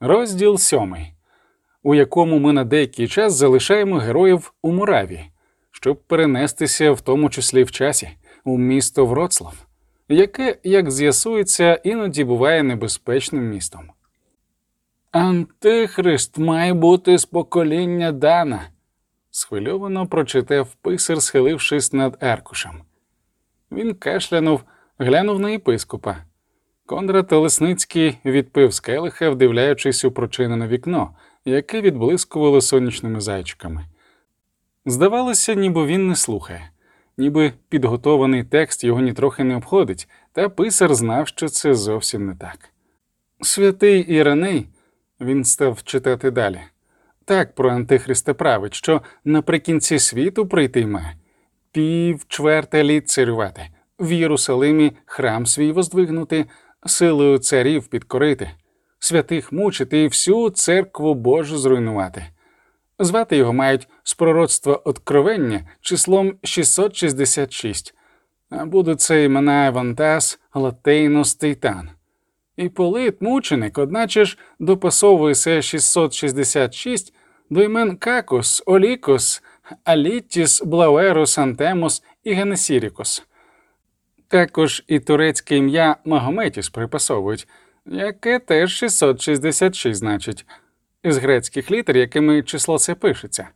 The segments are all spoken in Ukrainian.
Розділ сьомий, у якому ми на деякий час залишаємо героїв у Мураві, щоб перенестися, в тому числі в часі, у місто Вроцлав, яке, як з'ясується, іноді буває небезпечним містом. Антихрист має бути з покоління Дана, схвильовано прочитав писар, схилившись над аркушем. Він кашлянув, глянув на єпископа. Конрад Олесницький відпив з келиха, вдивляючись у прочинене вікно, яке відблискувало сонячними зайчиками. Здавалося, ніби він не слухає, ніби підготований текст його нітрохи не обходить, та писар знав, що це зовсім не так. Святий Іраней, він став читати далі. Так про Антихриста править, що наприкінці світу прийти пів чверте літ царювати, в Єрусалимі храм свій воздвигнути, силою царів підкорити, святих мучити і всю церкву Божу зруйнувати. Звати його мають з пророцтва Откровення числом 666, а будуть це імена Евантас, Латейнос, Титан. І полит мученик, одначе ж допасовує се 666 до імен Какус, Олікос, Алітіс, Блауерус, Антемос і Генесірікос. Також і турецьке ім'я Магометіс припасовують, яке теж 666 значить, із грецьких літер, якими число це пишеться.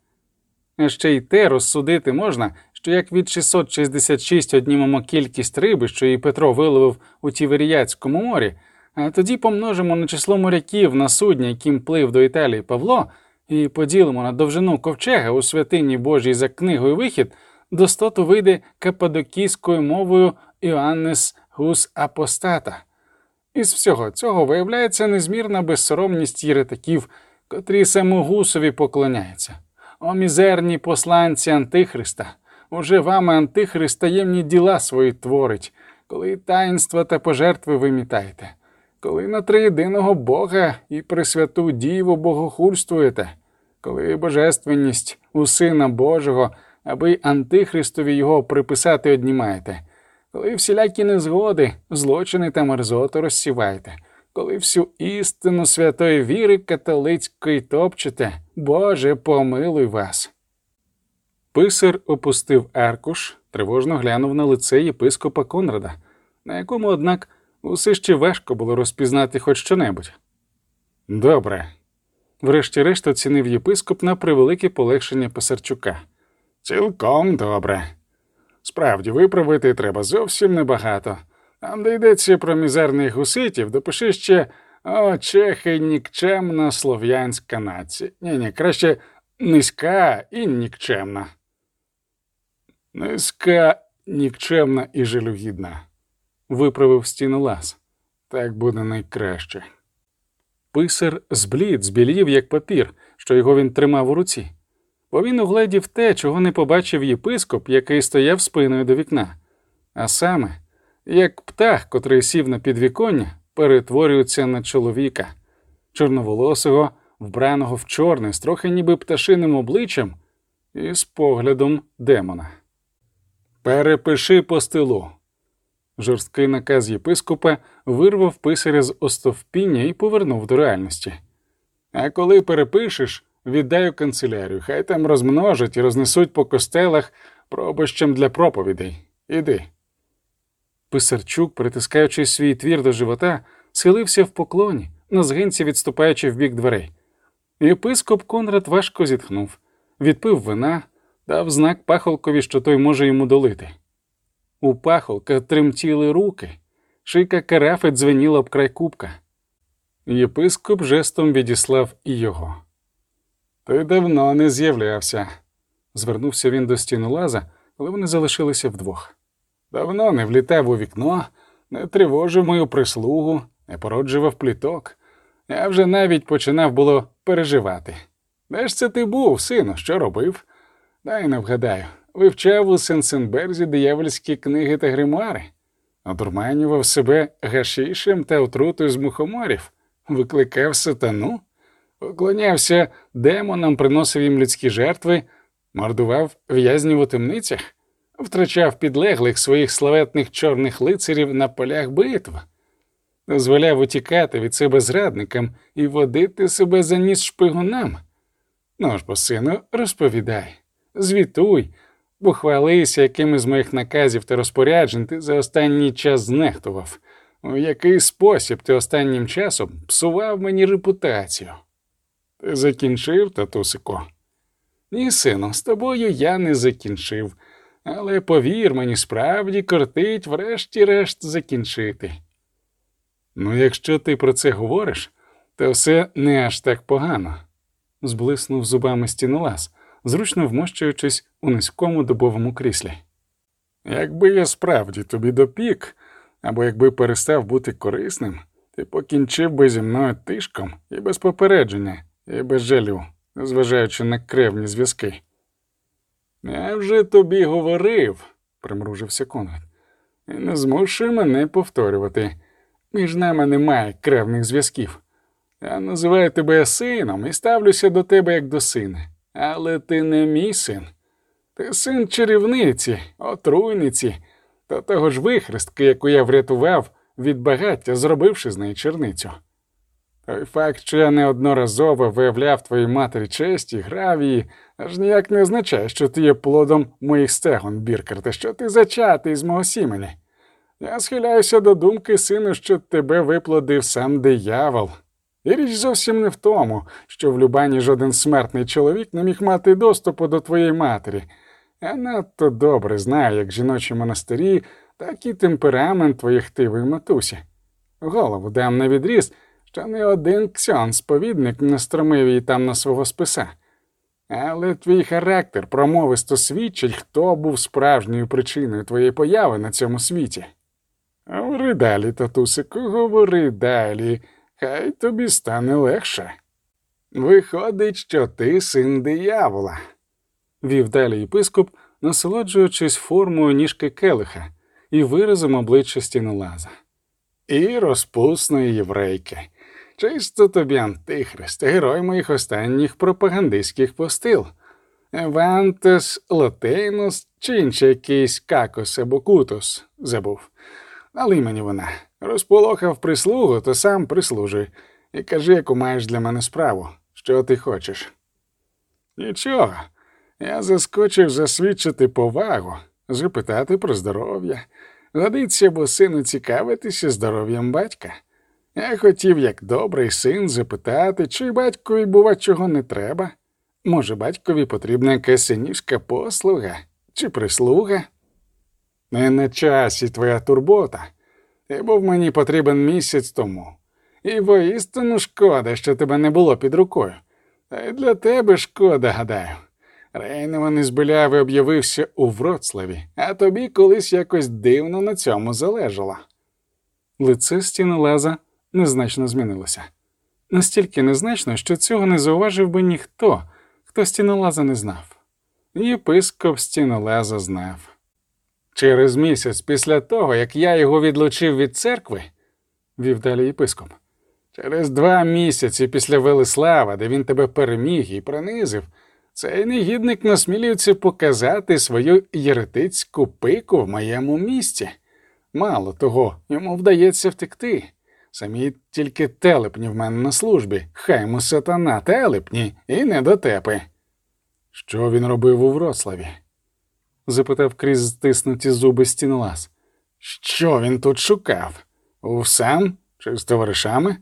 А ще й те розсудити можна, що як від 666 однімемо кількість риби, що і Петро виловив у Тіверіяцькому морі, а тоді помножимо на число моряків на судні, яким плив до Італії Павло, і поділимо на довжину ковчега у святині Божій за книгою вихід, достоту вийде кападокійською мовою Іоаннес Гус Апостата. Із всього цього виявляється незмірна безсоромність єретиків, котрі самогусові поклоняються. О мізерні посланці Антихриста, уже вами Антихрист таємні діла свої творить, коли таїнства та пожертви вимітаєте, коли на триєдиного Бога і Пресвяту Діву богохульствуєте, коли божественність у Сина Божого, аби Антихристові його приписати однімаєте, коли всілякі незгоди, злочини та мерзоту розсіваєте, коли всю істину святої віри католицької топчете, Боже, помилуй вас. Писар опустив аркуш, тривожно глянув на лице єпископа Конрада, на якому, однак, усе ще важко було розпізнати хоч щонебудь. Добре. Врешті-решт оцінив єпископ на превелике полегшення Писарчука. Цілком добре. Справді, виправити треба зовсім небагато. Там, де йдеться про мізерних гуситів, допиши ще о, чехи нікчемна слов'янська нація. Ні, ні, краще низька і нікчемна. Низька, нікчемна і жалюгідна, виправив стіну лас. Так буде найкраще. Писар зблід, збілів, як папір, що його він тримав у руці, бо він угледів те, чого не побачив єпископ, який стояв спиною до вікна, а саме, як птах, котрий сів на підвіконня, перетворюється на чоловіка, чорноволосого, вбраного в чорне, з трохи ніби пташиним обличчям і з поглядом демона. Перепиши по стилу. Жорсткий наказ єпископа вирвав писаря з остовпіння і повернув до реальності. А коли перепишеш, віддай у канцелярію, хай там розмножать і рознесуть по костелах пробищем для проповідей. Іди. Писарчук, притискаючи свій твір до живота, схилився в поклоні, на згинці відступаючи в бік дверей. Єпископ Конрад важко зітхнув, відпив вина, дав знак пахолкові, що той може йому долити. У пахолка тремтіли руки, шийка карафи дзвеніла об край кубка. Єпископ жестом відіслав і його. Ти давно не з'являвся, звернувся він до стінолаза, коли вони залишилися вдвох. Давно не влітав у вікно, не тривожив мою прислугу, не породжував пліток. Я вже навіть починав було переживати. Де ж це ти був, сину, що робив? Дай не вгадаю, вивчав у Сенсенберзі диявольські книги та гримуари, одурманював себе гашишем та отрутою з мухоморів, викликав сатану, поклонявся демонам, приносив їм людські жертви, мордував в'язнів у темницях, втрачав підлеглих своїх славетних чорних лицарів на полях битв. дозволяв утікати від себе зрадникам і водити себе за ніс шпигунам. Ну ж бо, сину, розповідай, звітуй, похвалися, якими з моїх наказів та розпоряджень ти за останній час знехтував, у який спосіб ти останнім часом псував мені репутацію. Ти закінчив, татусико? Ні, сину, з тобою я не закінчив, але повір мені, справді кортить врешті-решт закінчити. Ну, якщо ти про це говориш, то все не аж так погано, зблиснув зубами стінолаз, зручно вмощуючись у низькому дубовому кріслі. Якби я справді тобі допік, або якби перестав бути корисним, ти покінчив би зі мною тишком і без попередження, і без жалю, зважаючи на кревні зв'язки. Я вже тобі говорив, примружився Конрад, не змушуй мене повторювати. Між нами немає кревних зв'язків. Я називаю тебе сином і ставлюся до тебе як до сина. Але ти не мій син. Ти син чарівниці, отруйниці, та того ж вихрестки, яку я врятував від багаття, зробивши з неї черницю. Той факт, що я неодноразово виявляв твоїй матері честь і грав її, аж ніяк не означає, що ти є плодом моїх стегон, Біркер, та що ти зачатий з мого сімені. Я схиляюся до думки, сину, що тебе виплодив сам диявол. І річ зовсім не в тому, що в Любані жоден смертний чоловік не міг мати доступу до твоєї матері. Я надто добре знаю, як жіночі монастирі, так і темперамент твоїх хтивої матусі. Голову дам на відріз, що не один ксьон сповідник не стромив її там на свого списа. Але твій характер промовисто свідчить, хто був справжньою причиною твоєї появи на цьому світі. Говори далі, татусику, говори далі, хай тобі стане легше. Виходить, що ти син диявола, вів далі єпископ, насолоджуючись формою ніжки келиха і виразом обличчя стінолаза. І розпусної єврейки. Чисто тобі антихрист, герой моїх останніх пропагандистських постил. Евантес Латейнус чи інший якийсь какос або кутос забув. Але мені вона розполохав прислугу, то сам прислужуй, і кажи, яку маєш для мене справу, що ти хочеш. Нічого, я заскочив засвідчити повагу, запитати про здоров'я. Годиться, бо сину цікавитися здоров'ям батька. Я хотів, як добрий син, запитати, чи батькові, бува, чого не треба. Може, батькові потрібна якась синішка послуга чи прислуга? Не на часі твоя турбота. Ти був мені потрібен місяць тому. І воістину шкода, що тебе не було під рукою. Та й для тебе шкода, гадаю. Рейневан із Беляви об'явився у Вроцлаві, а тобі колись якось дивно на цьому залежало. Лице стінолаза незначно змінилося. Настільки незначно, що цього не зауважив би ніхто, хто стінолаза не знав. Єпископ стінолаза знав. Через місяць після того, як я його відлучив від церкви, вів далі єпископ, через два місяці після Велислава, де він тебе переміг і принизив, цей негідник насмілюється показати свою єретицьку пику в моєму місті. Мало того, йому вдається втекти. Самі тільки телепні в мене на службі, хай му сатана телепні і недотепи. Що він робив у Вроцлаві? запитав крізь стиснуті зуби стінолаз. Що він тут шукав? У чи з товаришами?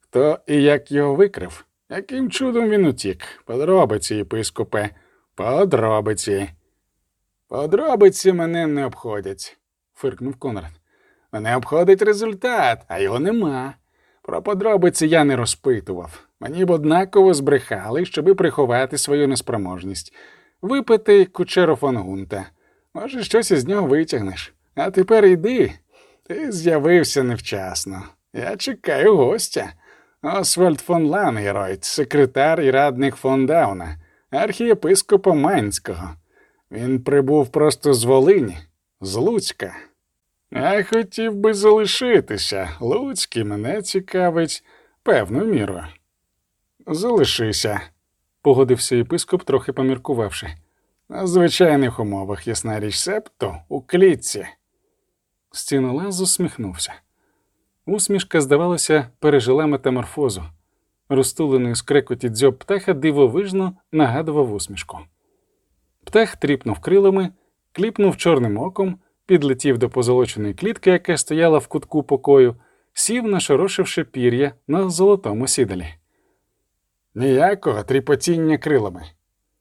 Хто і як його викрив? Яким чудом він утік? Подробиці, єпископе, подробиці. Подробиці мене не обходять, фиркнув Конрад. Мене обходить результат, а його нема. Про подробиці я не розпитував. Мені б однаково збрехали, щоби приховати свою неспроможність, випити кучеру фон Гунта. Може, щось із нього витягнеш. А тепер йди. Ти з'явився невчасно. Я чекаю гостя. Освальд фон Лангеройт, секретар і радник фон Дауна, архієпископа Майнського. Він прибув просто з Волині, з Луцька. Я хотів би залишитися. Луцький мене цікавить певною мірою. Залишися, погодився єпископ, трохи поміркувавши. На звичайних умовах, ясна річ, септо у клітці. Стінолаз усміхнувся. Усмішка, здавалося, пережила метаморфозу. Розтулений з крекоті дзьоб птаха дивовижно нагадував усмішку. Птах тріпнув крилами, кліпнув чорним оком, підлетів до позолоченої клітки, яка стояла в кутку покою, сів, нашорошивши пір'я на золотому сідалі. Ніякого тріпотіння крилами,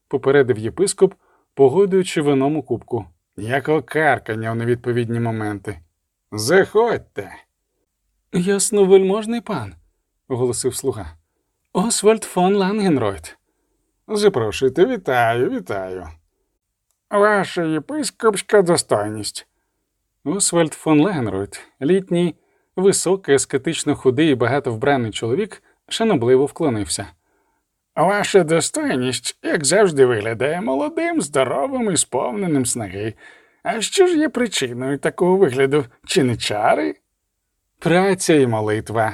попередив єпископ, погодуючи вином у кубку. Ніякого каркання у невідповідні моменти. Заходьте. Ясно, вельможний пан, оголосив слуга. Освальд фон Лангенройт. Запрошуйте, вітаю, вітаю. Ваша єпископська достойність. Освальд фон Лангенройт, літній, високий, аскетично худий і багато вбраний чоловік, шанобливо вклонився. Ваша достойність, як завжди, виглядає молодим, здоровим і сповненим снаги. А що ж є причиною такого вигляду? Чи не чари? Праця і молитва,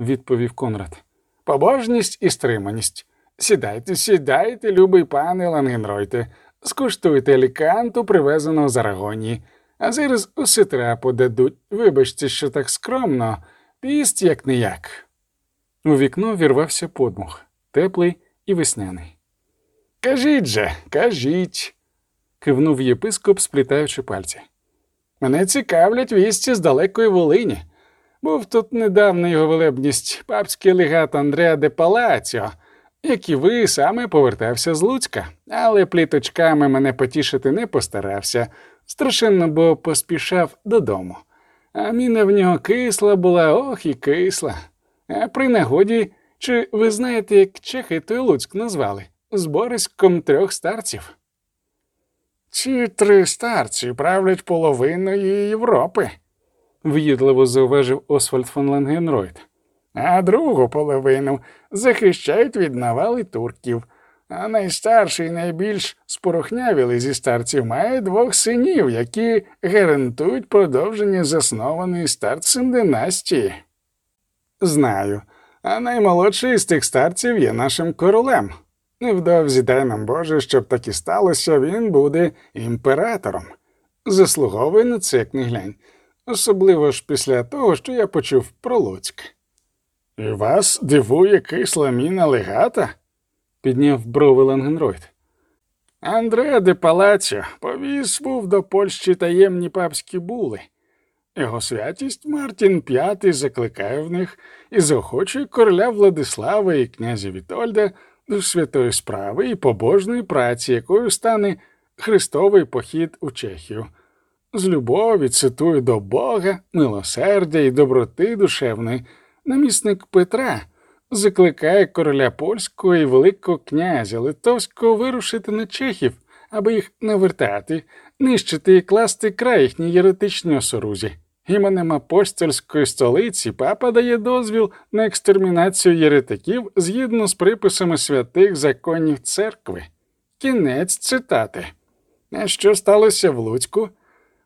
відповів Конрад. Побожність і стриманість. Сідайте, сідайте, любий пане Лангенройте, скуштуйте ліканту, привезеного з Арагонії, а зараз уситра подадуть. Вибачте, що так скромно, піст як не як. У вікно вірвався подмух, теплий і весняний. Кажіть же, кажіть, кивнув єпископ, сплітаючи пальці. Мене цікавлять вісті з далекої Волині. Був тут недавно його велебність папський легат Андреа де Палаціо, як і ви саме повертався з Луцька, але пліточками мене потішити не постарався, страшенно, бо поспішав додому. А міна в нього кисла була, ох і кисла. А при нагоді, чи ви знаєте, як чехи той Луцьк назвали? Збориськом трьох старців. Ці три старці правлять половиною Європи в'їдливо зауважив Освальд фон Лангенройд. А другу половину захищають від навали турків. А найстарший, найбільш спорохнявілий зі старців має двох синів, які гарантують продовження заснованої старцем династії. Знаю, а наймолодший з тих старців є нашим королем. Невдовзі дай нам Боже, щоб так і сталося, він буде імператором. Заслуговує на це, як не глянь особливо ж після того, що я почув про Луцьк. І вас дивує кисла міна легата? Підняв брови Лангенройд. Андреа де Палаціо повіз був до Польщі таємні папські булли. Його святість Мартін П'ятий закликає в них і заохочує короля Владислава і князя Вітольда до святої справи і побожної праці, якою стане Христовий похід у Чехію з любові цитую до Бога, милосердя і доброти душевної, намісник Петра закликає короля польського і Великого князя Литовського вирушити на чехів, аби їх навертати, нищити і класти край їхній єретичній осорузі. Іменем апостольської столиці папа дає дозвіл на екстермінацію єретиків згідно з приписами святих законів церкви. Кінець цитати. А що сталося в Луцьку?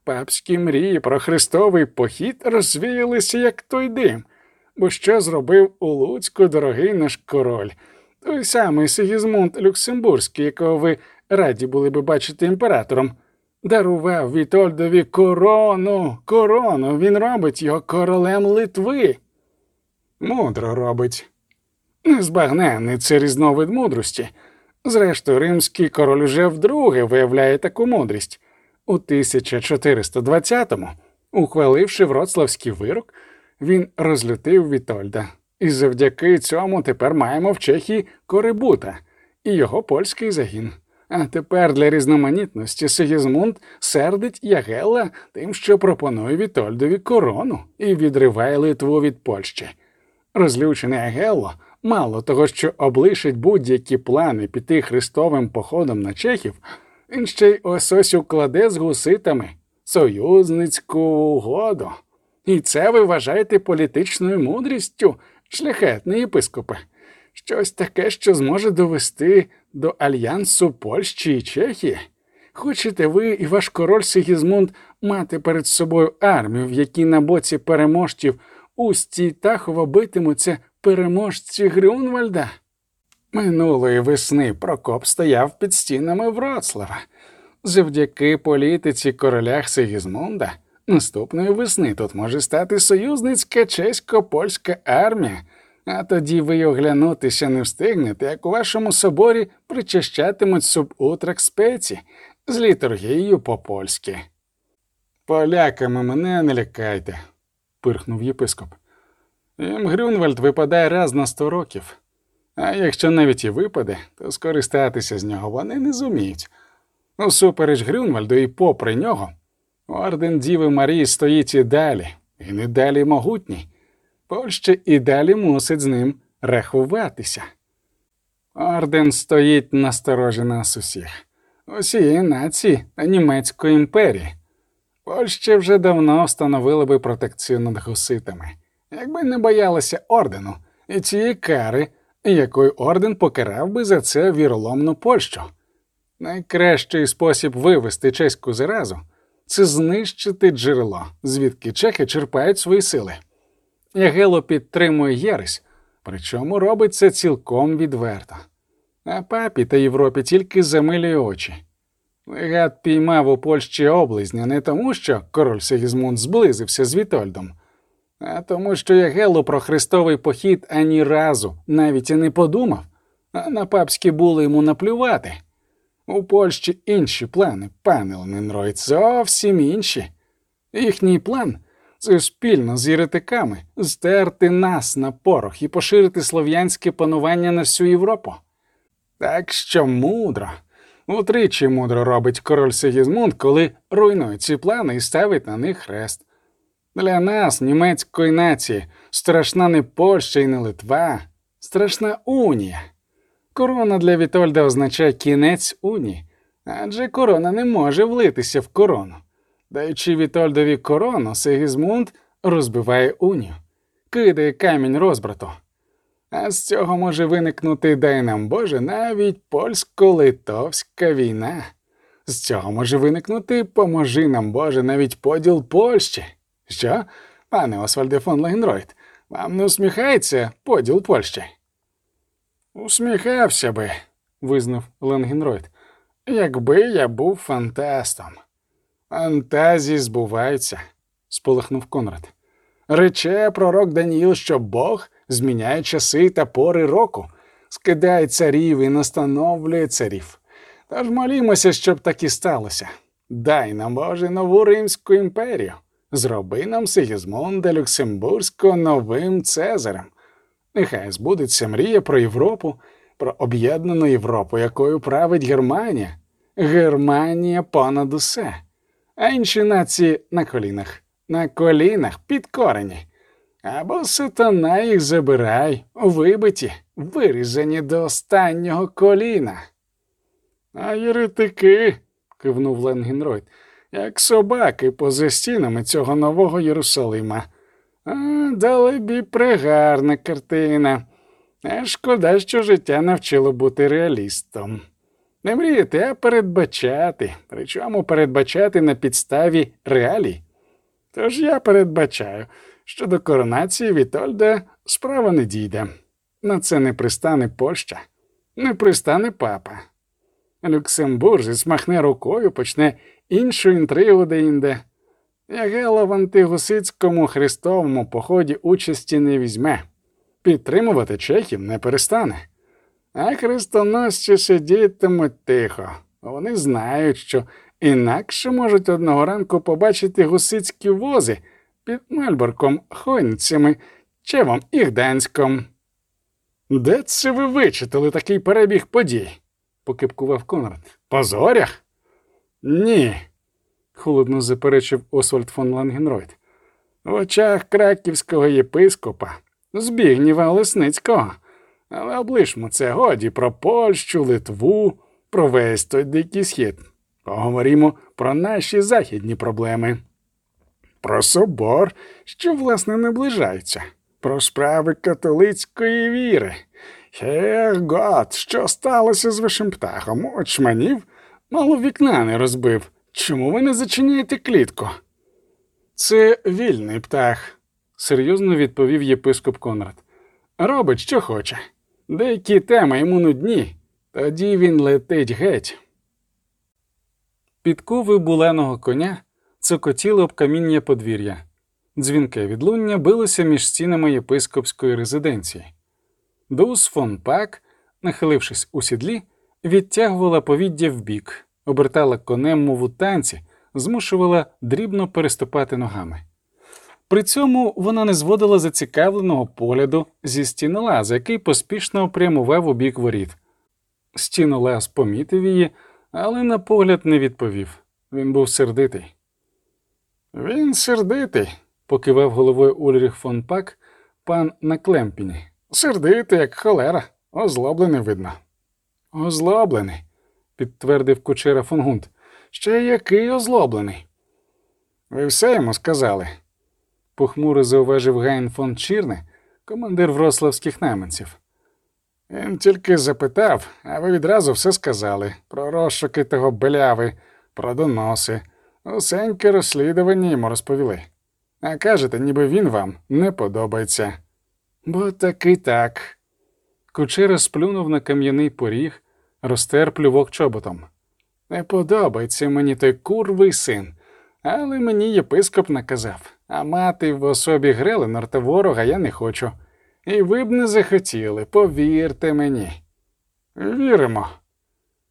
Папські мрії про Христовий похід розвіялися, як той дим, бо що зробив у Луцьку дорогий наш король, той самий Сигізмунд Люксембурзький, якого ви раді були би бачити імператором, дарував Вітольдові корону, корону, він робить його королем Литви. Мудро робить. Незбагненний це різновид мудрості. Зрештою, римський король уже вдруге виявляє таку мудрість. У 1420-му, ухваливши вроцлавський вирок, він розлютив Вітольда, і завдяки цьому тепер маємо в Чехії Корибута і його польський загін. А тепер для різноманітності Сигізмунд сердить Ягелла тим, що пропонує Вітольдові корону і відриває Литву від Польщі. Розлючений Ягелло, мало того, що облишить будь-які плани піти хрестовим походом на Чехів. Він ще й ось ось укладе з гуситами союзницьку угоду. І це ви вважаєте політичною мудрістю, шляхетний єпископе, щось таке, що зможе довести до альянсу Польщі і Чехії. Хочете ви і ваш король Сигізмунд мати перед собою армію, в якій на боці переможців Усті Тахова битимуться переможці Грюнвальда? Минулої весни Прокоп стояв під стінами Вроцлава. Завдяки політиці короля Сигізмунда Наступної весни тут може стати союзницька чесько-польська армія, а тоді ви й оглянутися не встигнете, як у вашому соборі причащатимуть субутрак спеці з літургією по-польськи. Поляками мене не лякайте, пирхнув єпископ. Їм Грюнвальд випадає раз на сто років, а якщо навіть і випаде, то скористатися з нього вони не зуміють. Усупереч Грюнвальду і попри нього, орден Діви Марії стоїть і далі, і не далі могутній. Польща і далі мусить з ним рахуватися. Орден стоїть насторожі нас усіх, усієї нації та Німецької імперії. Польща вже давно встановила би протекцію над гуситами, якби не боялася ордену і цієї кари, якою орден покарав би за це віроломну Польщу. Найкращий спосіб вивести чеську заразу це знищити джерело, звідки чехи черпають свої сили. Ягело підтримує Єресь, причому робить це цілком відверто. А папі та Європі тільки замилює очі. Легат піймав у Польщі облизня не тому, що король Сигізмунд зблизився з Вітольдом, а тому, що Ягело про хрестовий похід ані разу навіть і не подумав, а на папські були йому наплювати. У Польщі інші плани, пане Ленінройд, зовсім інші. Їхній план це спільно з єретиками стерти нас на порох і поширити слов'янське панування на всю Європу. Так що мудро, утричі мудро робить король Сигізмунд, коли руйнує ці плани і ставить на них хрест. Для нас, німецької нації, страшна не Польща і не Литва, страшна унія. Корона для Вітольда означає кінець унії, адже корона не може влитися в корону. Даючи Вітольдові корону, Сигізмунд розбиває унію, кидає камінь розбрату. А з цього може виникнути, дай нам Боже, навіть польсько-литовська війна. З цього може виникнути, поможи нам Боже, навіть поділ Польщі. Що, пане Освальде фон Лагенройд, вам не усміхається поділ Польщі? Усміхався би, визнав Ленгенройд, якби я був фантастом. Фантазії збуваються, сполихнув Конрад. Рече пророк Даніїл, що Бог зміняє часи та пори року, скидає царів і настановлює царів. Тож молімося, щоб так і сталося. Дай нам, Боже, нову Римську імперію. Зроби нам Сигізмунда Люксембурзького новим Цезарем. Нехай збудеться мрія про Європу, про об'єднану Європу, якою править Германія. Германія понад усе, а інші нації на колінах, на колінах підкорені. Або сатана їх забирай, вибиті, вирізані до останнього коліна. А єретики, кивнув Ленгенройд, як собаки поза стінами цього нового Єрусалима. Далебі пригарна картина. А шкода, що життя навчило бути реалістом. Не мріяти, а передбачати, причому передбачати на підставі реалій. Тож я передбачаю, що до коронації Вітольда справа не дійде. На це не пристане Польща, не пристане папа. Люксембуржець махне рукою, почне іншу інтригу де-інде. Ягела в антигусицькому хрестовому поході участі не візьме, підтримувати чехів не перестане. А хрестоносці сидітимуть тихо. Вони знають, що інакше можуть одного ранку побачити гусицькі вози під Мальборком, Хойницями, Тчевом і Гданськом. Де це ви вичитали такий перебіг подій? покипкував Конрад. По зорях? Ні, холодно заперечив Освальд фон Лангенройд. В очах краківського єпископа, Збігнєва Олесницького. Але облишмо це годі про Польщу, Литву, про весь той дикий схід. Поговоримо про наші західні проблеми, про собор, що, власне, наближається, про справи католицької віри. Гот, що сталося з вашим птахом? Очманів? Мало вікна не розбив. Чому ви не зачиняєте клітку? Це вільний птах, серйозно відповів єпископ Конрад. Робить, що хоче. Деякі теми йому нудні, тоді він летить геть. Підкови буленого коня цокотіло об каміння подвір'я. Дзвінке відлуння билося між стінами єпископської резиденції. Дус фон Пак, нахилившись у сідлі, відтягувала повіддя вбік, обертала конем, у танці, змушувала дрібно переступати ногами. При цьому вона не зводила зацікавленого погляду зі стінолаза, який поспішно прямував у бік воріт. Стінолаз помітив її, але на погляд не відповів. Він був сердитий. Він сердитий, покивав головою Ульріх фон Пак, пан на клемпіні. Сердитий, як холера, озлоблений видно. Озлоблений, підтвердив кучера Фонгун, Ще який озлоблений. Ви все йому сказали, похмуро зауважив Гайн фон Чірне, командир врославських найманців. Він тільки запитав, а ви відразу все сказали про розшуки того беляви, про доноси. Усеньке розслідування йому розповіли. А кажете, ніби він вам не подобається. Бо таки так. Кучера сплюнув на кам'яний поріг, розтер плювок чоботом. Не подобається мені той курвий син, але мені єпископ наказав, а мати в особі Греленор та ворога я не хочу. І ви б не захотіли, повірте мені. Віримо.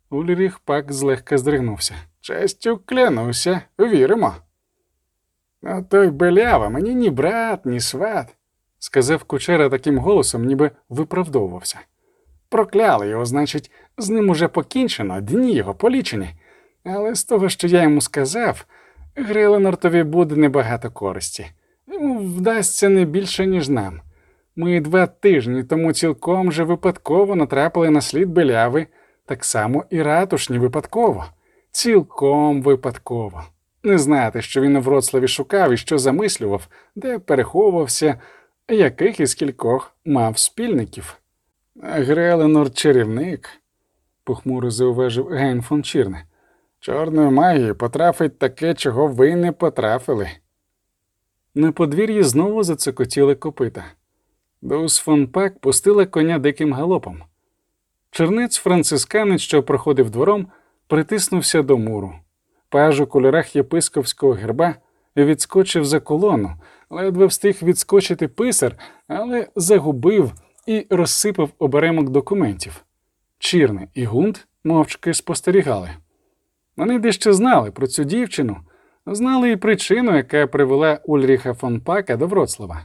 Ульріх пак злегка здригнувся. Честю клянуся, віримо. А той белява мені ні брат, ні сват, сказав кучера таким голосом, ніби виправдовувався. Прокляли його, значить, з ним уже покінчено, дні його полічені. Але з того, що я йому сказав, Гриленортові буде небагато користі. Йому вдасться не більше, ніж нам. Ми два тижні тому цілком же випадково натрапили на слід беляви, так само і ратушні випадково, цілком випадково. Не знати, що він у Вроцлаві шукав і що замислював, де переховувався, яких із кількох мав спільників. Греленор чарівник, похмуро зауважив Гейн фон Чірне. Чорною магією потрафить таке, чого ви не потрафили. На подвір'ї знову зацокотіли копита. Дус фон Пак пустила коня диким галопом. Чернець францисканець, що проходив двором, притиснувся до муру. Паж у кольорах єпископського герба відскочив за колону, ледве встиг відскочити писар, але загубив і розсипав оберемок документів. Чірне і гунт мовчки спостерігали. Вони дещо знали про цю дівчину, знали і причину, яка привела Ульріха фон Пака до Вроцлава.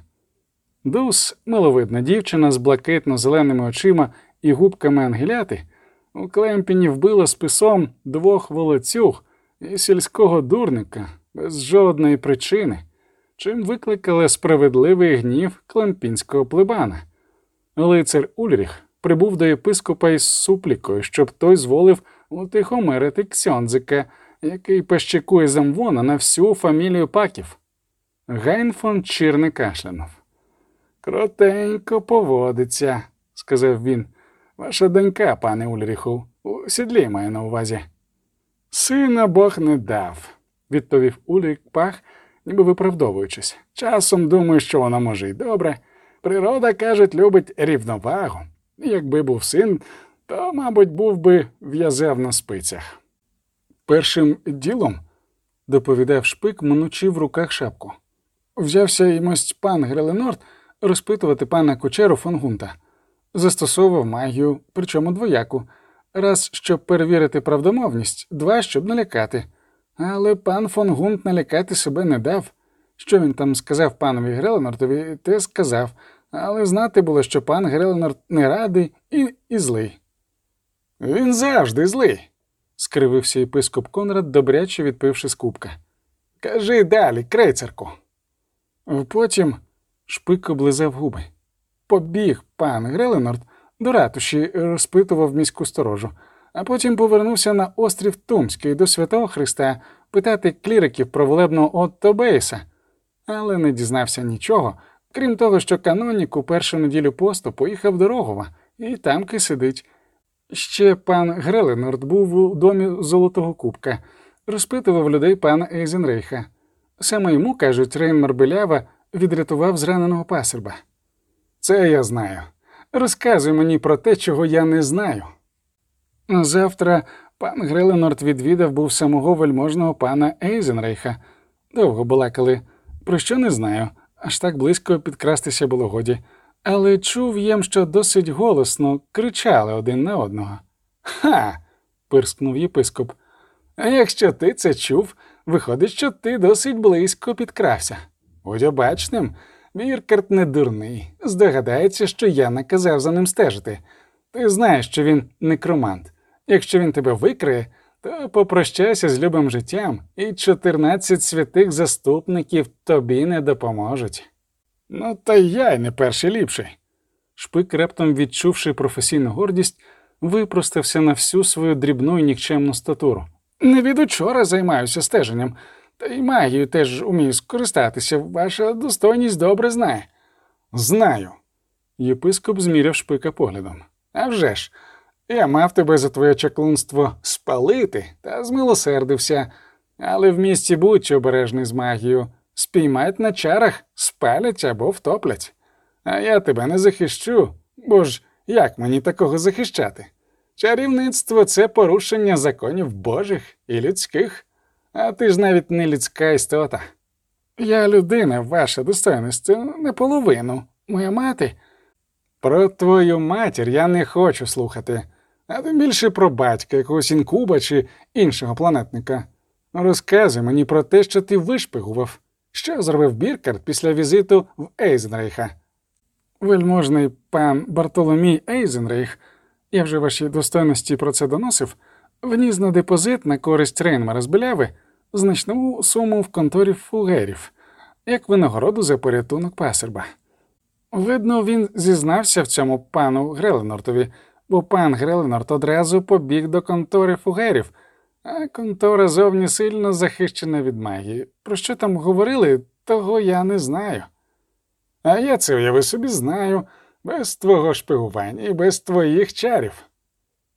Дус, миловидна дівчина з блакитно-зеленими очима і губками ангеляти, у Клемпіні вбила списом двох волоцюг і сільського дурника без жодної причини, чим викликала справедливий гнів клемпінського плебана. Лицар Ульріх прибув до єпископа із суплікою, щоб той зволив утихомирити Ксьонзика, який пащикує замвона на всю фамілію паків. Гайн фон Чірне кашлянув. Кротенько поводиться, сказав він. Ваша донька, пане Ульріху, у сідлі має на увазі. Сина Бог не дав, відповів Ульрік Пах, ніби виправдовуючись. Часом думаю, що вона може й добре. Природа, кажуть, любить рівновагу. Якби був син, то, мабуть, був би в'язав на спицях. Першим ділом, доповідав шпик, минучи в руках шапку. Взявся ймось пан Греленорд розпитувати пана кучеру фон Гунта. Застосовував магію, причому двояку, раз щоб перевірити правдомовність, два щоб налякати. Але пан фон Гунт налякати себе не дав. Що він там сказав панові Греленортові, те сказав, але знати було, що пан Греленорд не радий і, і злий. Він завжди злий, скривився єпископ Конрад, добряче відпивши з кубка. Кажи далі, крейцерку. Потім шпик облизав губи. Побіг пан Греленорд до ратуші, розпитував міську сторожу, а потім повернувся на острів Тумський до святого Христа питати кліриків про волебного Отто Бейса, але не дізнався нічого, крім того, що канонік у першу неділю посту поїхав до Рогова і тамки сидить. Ще пан Греленорд був у домі Золотого Кубка, розпитував людей пана Ейзенрейха. Саме йому, кажуть, Рейнмар Белява відрятував зраненого пасерба. Це я знаю. Розказуй мені про те, чого я не знаю. Завтра пан Греленорд відвідав був самого вельможного пана Ейзенрейха. Довго балакали. Про що не знаю, аж так близько підкрастися було годі. Але чув їм, що досить голосно кричали один на одного. Ха. пирскнув єпископ. А якщо ти це чув, виходить, що ти досить близько підкрався. Будь обачним, Віркарт не дурний. Здогадається, що я наказав за ним стежити. Ти знаєш, що він некромант. Якщо він тебе викриє, то попрощайся з любим життям, і 14 святих заступників тобі не допоможуть. Ну, та я й не перший ліпший. Шпик, раптом відчувши професійну гордість, випростався на всю свою дрібну і нікчемну статуру. Не від учора займаюся стеженням, та й магією теж умію скористатися. Ваша достойність добре знає. Знаю. Єпископ зміряв шпика поглядом. А вже ж, я мав тебе за твоє чаклунство спалити та змилосердився, але в місті будь обережний з магією. Спіймають на чарах, спалять або втоплять. А я тебе не захищу, бо ж як мені такого захищати? Чарівництво це порушення законів божих і людських, а ти ж навіть не людська істота. Я людина, ваша достойність, наполовину, моя мати. Про твою матір я не хочу слухати, а тим більше про батька, якогось інкуба чи іншого планетника. Розказуй мені про те, що ти вишпигував. Що зробив Біркард після візиту в Ейзенрейха? Вельможний пан Бартоломій Ейзенрейх, я вже вашій достойності про це доносив, вніс на депозит на користь Рейнмара з Беляви значну суму в конторі фугерів, як винагороду за порятунок пасерба. Видно, він зізнався в цьому пану Греленортові, бо пан Греленорт одразу побіг до контори фугерів, а контора зовні сильно захищена від магії. Про що там говорили, того я не знаю. А я це уяви собі знаю, без твого шпигування і без твоїх чарів.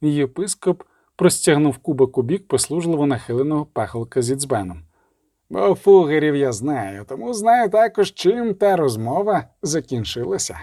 Єпископ простягнув кубок у бік послужливо нахиленого пахолка зі дзбаном. Бо фугерів я знаю, тому знаю також, чим та розмова закінчилася.